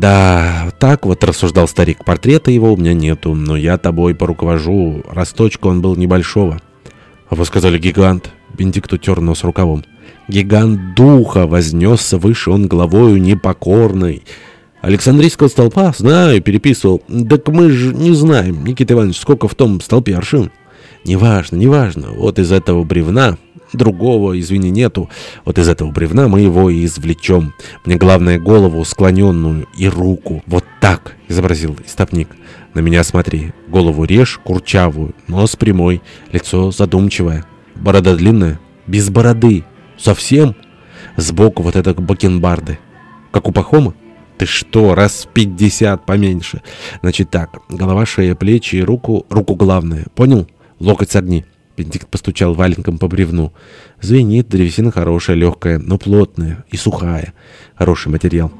«Да, так вот», — рассуждал старик, — «портрета его у меня нету, но я тобой поруковожу. Росточка он был небольшого». «А вы сказали гигант?» — Бенедикт утер нос рукавом. «Гигант духа вознесся выше он головою непокорной». Александрийского столпа? Знаю, переписывал. Так мы же не знаем, Никита Иванович, сколько в том столпе аршин. Неважно, неважно. Вот из этого бревна... Другого, извини, нету. Вот из этого бревна мы его и извлечем. Мне главное голову склоненную и руку. Вот так, изобразил истопник. На меня смотри. Голову режь, курчавую, нос прямой, лицо задумчивое. Борода длинная, без бороды. Совсем. Сбоку вот это бакенбарды. Как у Пахома? Ты что, раз в пятьдесят поменьше. Значит так, голова, шея, плечи и руку, руку главное. Понял? Локоть согни. Бенедикт постучал валенком по бревну. Звенит, древесина хорошая, легкая, но плотная и сухая. Хороший материал.